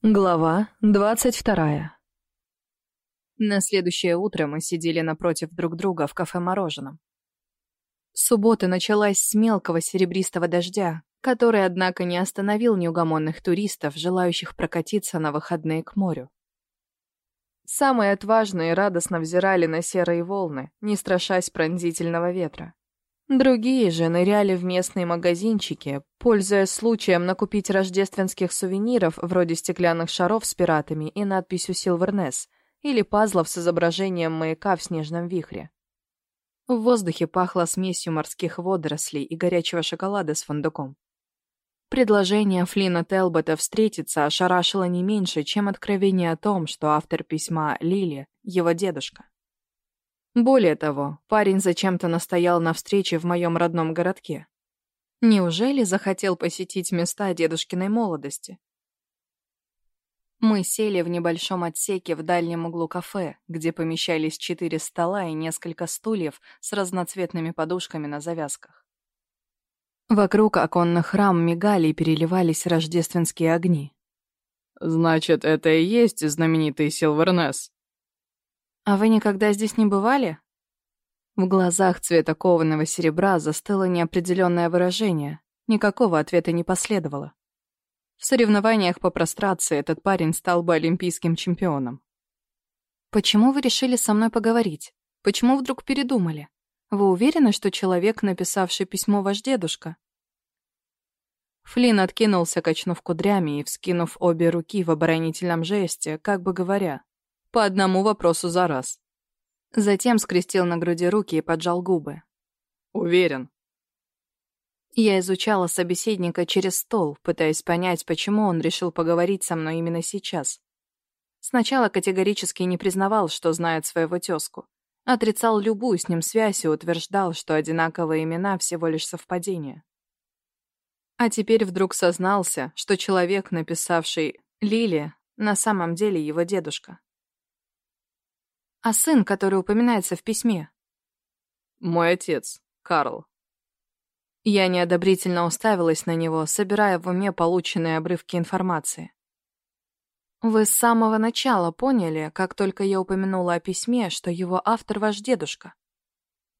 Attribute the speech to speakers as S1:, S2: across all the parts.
S1: Глава двадцать вторая. На следующее утро мы сидели напротив друг друга в кафе-мороженом. Суббота началась с мелкого серебристого дождя, который, однако, не остановил неугомонных туристов, желающих прокатиться на выходные к морю. Самые отважные радостно взирали на серые волны, не страшась пронзительного ветра. Другие же ныряли в местные магазинчики, пользуясь случаем накупить рождественских сувениров вроде стеклянных шаров с пиратами и надписью «Силвернес» или пазлов с изображением маяка в снежном вихре. В воздухе пахло смесью морских водорослей и горячего шоколада с фундуком. Предложение Флина Телбота встретиться ошарашило не меньше, чем откровение о том, что автор письма Лили — его дедушка. Более того, парень зачем-то настоял на встрече в моем родном городке. Неужели захотел посетить места дедушкиной молодости? Мы сели в небольшом отсеке в дальнем углу кафе, где помещались четыре стола и несколько стульев с разноцветными подушками на завязках. Вокруг оконных рам мигали и переливались рождественские огни.
S2: «Значит, это и есть знаменитый Силвернес?»
S1: «А вы никогда здесь не бывали?» В глазах цвета кованого серебра застыло неопределенное выражение. Никакого ответа не последовало. В соревнованиях по прострации этот парень стал бы олимпийским чемпионом. «Почему вы решили со мной поговорить? Почему вдруг передумали? Вы уверены, что человек, написавший письмо, ваш дедушка?» Флинн откинулся, качнув кудрями и вскинув обе руки в оборонительном жесте, как бы говоря, по одному вопросу за раз. Затем скрестил на груди руки и поджал губы.
S2: «Уверен».
S1: Я изучала собеседника через стол, пытаясь понять, почему он решил поговорить со мной именно сейчас. Сначала категорически не признавал, что знает своего тезку. Отрицал любую с ним связь и утверждал, что одинаковые имена всего лишь совпадение. А теперь вдруг сознался, что человек, написавший «Лили», на самом деле его дедушка. А сын, который упоминается в письме?
S2: Мой отец, Карл.
S1: Я неодобрительно уставилась на него, собирая в уме полученные обрывки информации. Вы с самого начала поняли, как только я упомянула о письме, что его автор ваш дедушка.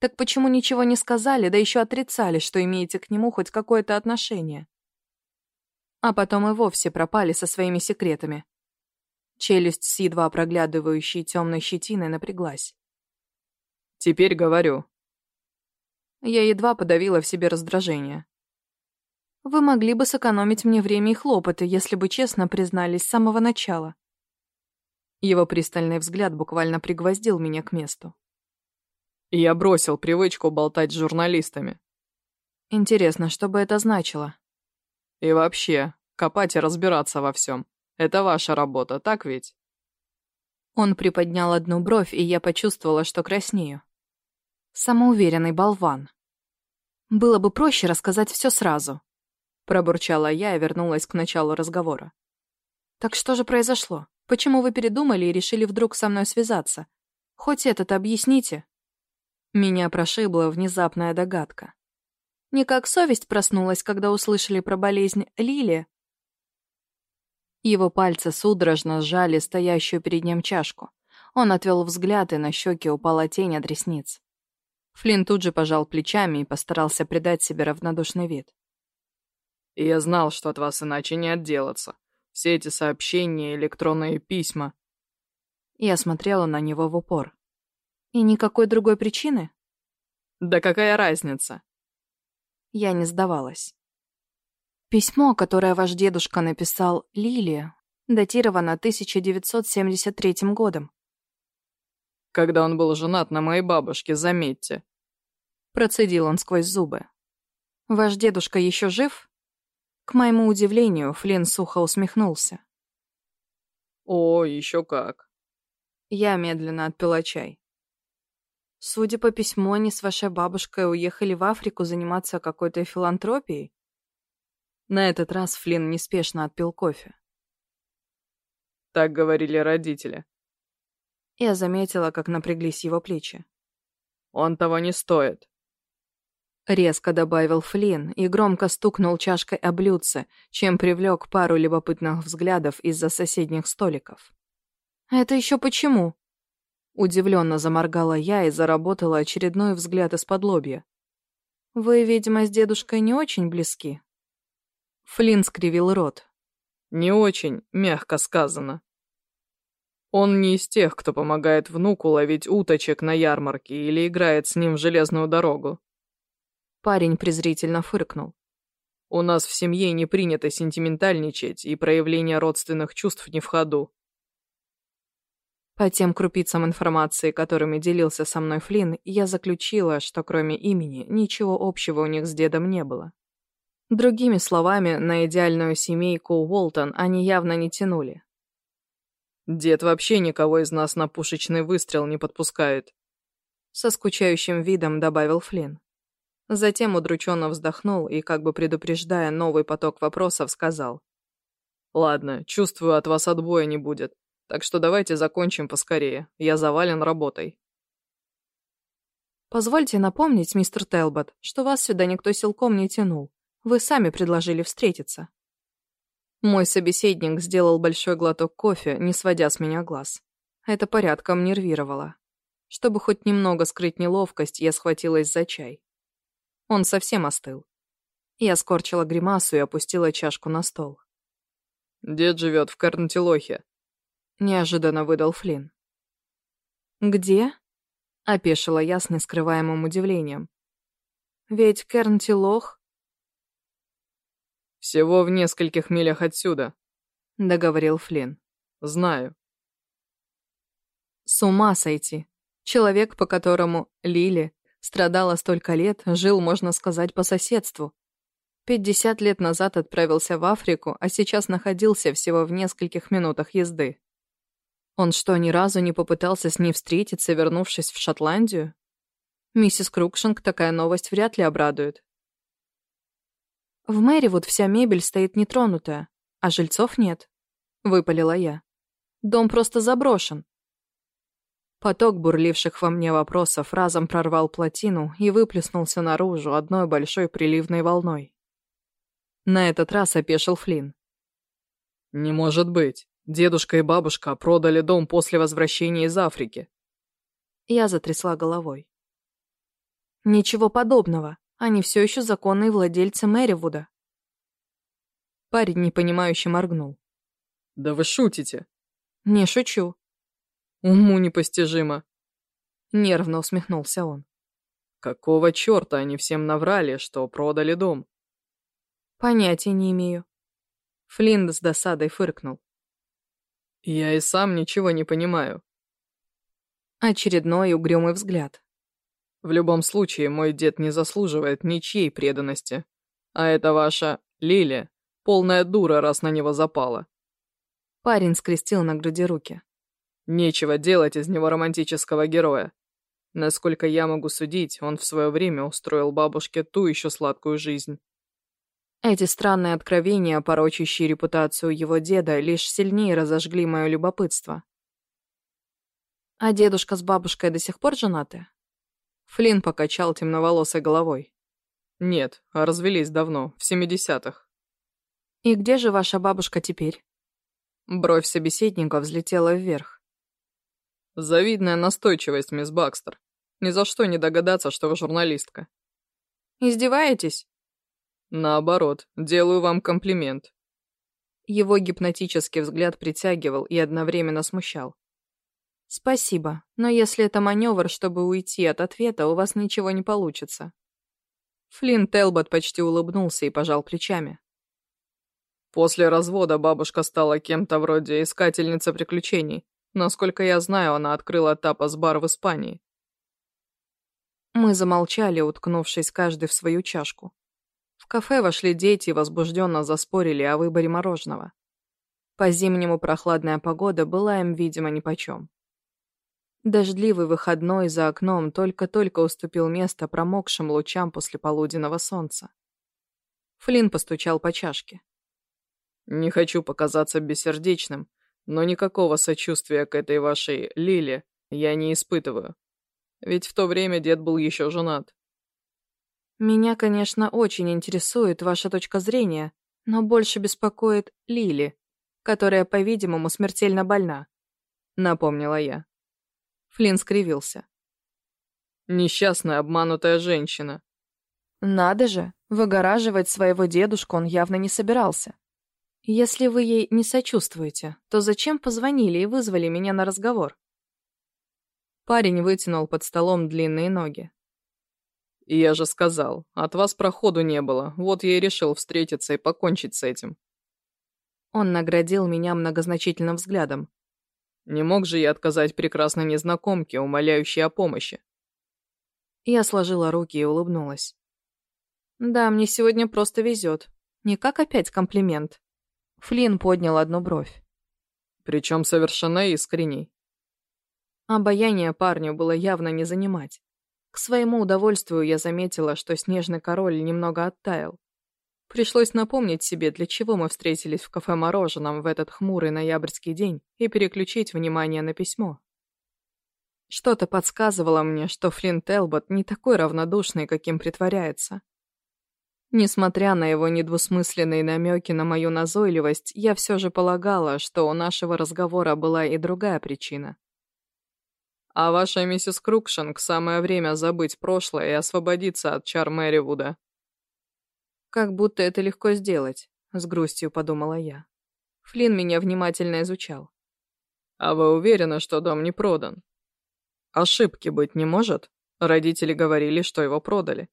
S1: Так почему ничего не сказали, да еще отрицали, что имеете к нему хоть какое-то отношение? А потом и вовсе пропали со своими секретами. Челюсть с едва проглядывающей темной щетиной напряглась.
S2: «Теперь говорю».
S1: Я едва подавила в себе раздражение. «Вы могли бы сэкономить мне время и хлопоты, если бы честно признались с самого начала». Его пристальный взгляд буквально пригвоздил меня к месту.
S2: Я бросил привычку болтать с журналистами.
S1: Интересно, что бы это значило?
S2: И вообще, копать и разбираться во всем. Это ваша работа, так ведь?»
S1: Он приподнял одну бровь, и я почувствовала, что краснею. Самоуверенный болван. Было бы проще рассказать все сразу. Пробурчала я и вернулась к началу разговора. «Так что же произошло? Почему вы передумали и решили вдруг со мной связаться? Хоть этот объясните». Меня прошибла внезапная догадка. Не как совесть проснулась, когда услышали про болезнь Лили, его пальцы судорожно сжали стоящую перед ним чашку. Он отвел взгляд, и на щеки упала тень от ресниц. Флинн тут же пожал плечами и постарался придать себе равнодушный вид.
S2: «Я знал, что от вас иначе не отделаться. Все эти сообщения, электронные письма».
S1: Я смотрела на него в упор. «И никакой другой причины?»
S2: «Да какая разница?»
S1: Я не сдавалась. Письмо, которое ваш дедушка написал Лиле, датировано 1973 годом.
S2: Когда он был женат на моей бабушке, заметьте.
S1: Процедил он сквозь зубы. Ваш дедушка еще жив? К моему удивлению, Флинн сухо усмехнулся.
S2: О, еще как.
S1: Я медленно отпила чай. Судя по письму, они с вашей бабушкой уехали в Африку заниматься какой-то филантропией. На этот раз Флинн неспешно отпил кофе.
S2: Так говорили родители.
S1: Я заметила, как напряглись его плечи.
S2: Он того не стоит.
S1: Резко добавил Флинн и громко стукнул чашкой о блюдце, чем привлек пару любопытных взглядов из-за соседних столиков. «Это еще почему?» Удивленно заморгала я и заработала очередной взгляд из-под лобья. «Вы, видимо, с дедушкой не очень близки?» Флинн скривил рот.
S2: «Не очень, мягко сказано. Он не из тех, кто помогает внуку ловить уточек на ярмарке или играет с ним в железную дорогу.
S1: Парень презрительно фыркнул.
S2: «У нас в семье не принято сентиментальничать, и проявление родственных чувств не в ходу».
S1: По тем крупицам информации, которыми делился со мной Флинн, я заключила, что кроме имени ничего общего у них с дедом не было. Другими словами, на идеальную семейку Уолтон они явно не тянули.
S2: «Дед вообще никого из нас на пушечный выстрел не подпускает», —
S1: со скучающим видом добавил Флинн. Затем удрученно вздохнул и, как бы предупреждая новый поток вопросов, сказал.
S2: «Ладно, чувствую, от вас отбоя не будет. Так что давайте закончим поскорее. Я завален работой».
S1: «Позвольте напомнить, мистер Телбот, что вас сюда никто силком не тянул. Вы сами предложили встретиться». Мой собеседник сделал большой глоток кофе, не сводя с меня глаз. Это порядком нервировало. Чтобы хоть немного скрыть неловкость, я схватилась за чай. Он совсем остыл. Я скорчила гримасу и опустила чашку на стол.
S2: «Дед живет в Карнтилохе», —
S1: неожиданно выдал Флинн. «Где?» — опешила я с нескрываемым удивлением. «Ведь Кернтилох...»
S2: «Всего в нескольких милях отсюда», —
S1: договорил Флинн.
S2: «Знаю».
S1: С ума сойти. Человек, по которому Лили Страдала столько лет, жил, можно сказать, по соседству. Пятьдесят лет назад отправился в Африку, а сейчас находился всего в нескольких минутах езды. Он что, ни разу не попытался с ней встретиться, вернувшись в Шотландию? Миссис Крукшинг такая новость вряд ли обрадует. В Мэривуд вся мебель стоит нетронутая, а жильцов нет, — выпалила я. Дом просто заброшен. Поток бурливших во мне вопросов разом прорвал плотину и выплеснулся наружу одной большой приливной волной. На этот раз опешил Флинн.
S2: «Не может быть. Дедушка и бабушка продали дом после возвращения из Африки».
S1: Я затрясла головой. «Ничего подобного. Они все еще законные владельцы Мэривуда». Парень непонимающе моргнул.
S2: «Да вы шутите?»
S1: «Не шучу.
S2: Уму непостижимо.
S1: Нервно усмехнулся он.
S2: Какого черта они всем наврали, что продали дом?
S1: Понятия не имею. Флинн с досадой фыркнул.
S2: Я и сам ничего не понимаю.
S1: Очередной угрюмый взгляд.
S2: В любом случае, мой дед не заслуживает ничьей преданности. А это ваша Лиля, полная дура, раз на него запала.
S1: Парень скрестил на груди руки.
S2: Нечего делать из него романтического героя. Насколько я могу судить, он в свое время устроил бабушке ту еще сладкую жизнь.
S1: Эти странные откровения, порочащие репутацию его деда, лишь сильнее разожгли мое любопытство. А дедушка с бабушкой до сих пор женаты? Флинн покачал темноволосой головой.
S2: Нет, а развелись давно, в семидесятых.
S1: И где же ваша бабушка теперь? Бровь собеседника взлетела вверх.
S2: Завидная настойчивость, мисс Бакстер. Ни за что не догадаться, что вы журналистка.
S1: Издеваетесь?
S2: Наоборот, делаю вам комплимент.
S1: Его гипнотический взгляд притягивал и одновременно смущал. «Спасибо, но если это маневр, чтобы уйти от ответа, у вас ничего не получится». Флинн Телбот почти улыбнулся и пожал плечами.
S2: После развода бабушка стала кем-то вроде искательницы приключений. Насколько я знаю, она открыла тапас-бар в Испании.
S1: Мы замолчали, уткнувшись каждый в свою чашку. В кафе вошли дети и возбужденно заспорили о выборе мороженого. По-зимнему прохладная погода была им, видимо, нипочем. Дождливый выходной за окном только-только уступил место промокшим лучам после полуденного солнца. Флинн постучал по чашке.
S2: «Не хочу показаться бессердечным, но никакого сочувствия к этой вашей Лиле я не испытываю. Ведь в то время дед был еще женат.
S1: Меня, конечно, очень интересует ваша точка зрения, но больше беспокоит Лили, которая, по-видимому, смертельно больна», — напомнила я. Флинн скривился.
S2: «Несчастная обманутая женщина».
S1: «Надо же, выгораживать своего дедушку он явно не собирался. Если вы ей не сочувствуете, то зачем позвонили и вызвали меня на разговор?» Парень вытянул под столом длинные ноги.
S2: «Я же сказал, от вас проходу не было, вот я и решил встретиться и покончить с этим».
S1: Он наградил меня многозначительным взглядом.
S2: «Не мог же я отказать прекрасной незнакомке, умоляющей о помощи?»
S1: Я сложила руки и улыбнулась. «Да, мне сегодня просто везет. Не как опять комплимент». Флинн поднял одну бровь.
S2: «Причем совершенно искренний».
S1: Обаяние парню было явно не занимать. К своему удовольствию я заметила, что снежный король немного оттаял. Пришлось напомнить себе, для чего мы встретились в кафе «Мороженом» в этот хмурый ноябрьский день и переключить внимание на письмо. Что-то подсказывало мне, что Флинн Телбот не такой равнодушный, каким притворяется. Несмотря на его недвусмысленные намеки на мою назойливость, я все же полагала, что у нашего разговора была и другая причина.
S2: А ваша миссис Крукшинг самое время забыть прошлое и освободиться от чар Мэривуда.
S1: Как будто это легко сделать, с грустью подумала я. Флинн меня внимательно изучал.
S2: А вы уверены, что дом не продан? Ошибки быть не может? Родители говорили, что его продали.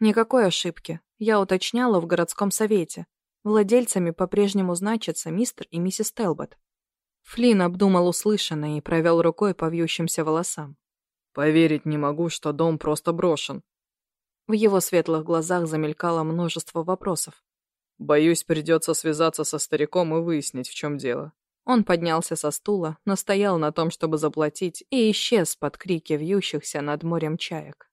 S1: Никакой ошибки. Я уточняла в городском совете. Владельцами по-прежнему значатся мистер и миссис Телбот. Флинн обдумал услышанное и провел рукой по вьющимся волосам.
S2: «Поверить не могу, что дом просто брошен».
S1: В его светлых глазах замелькало множество вопросов.
S2: «Боюсь, придется связаться со стариком и выяснить, в чем дело».
S1: Он поднялся со стула, настоял на том, чтобы заплатить, и исчез под крики вьющихся над морем чаек.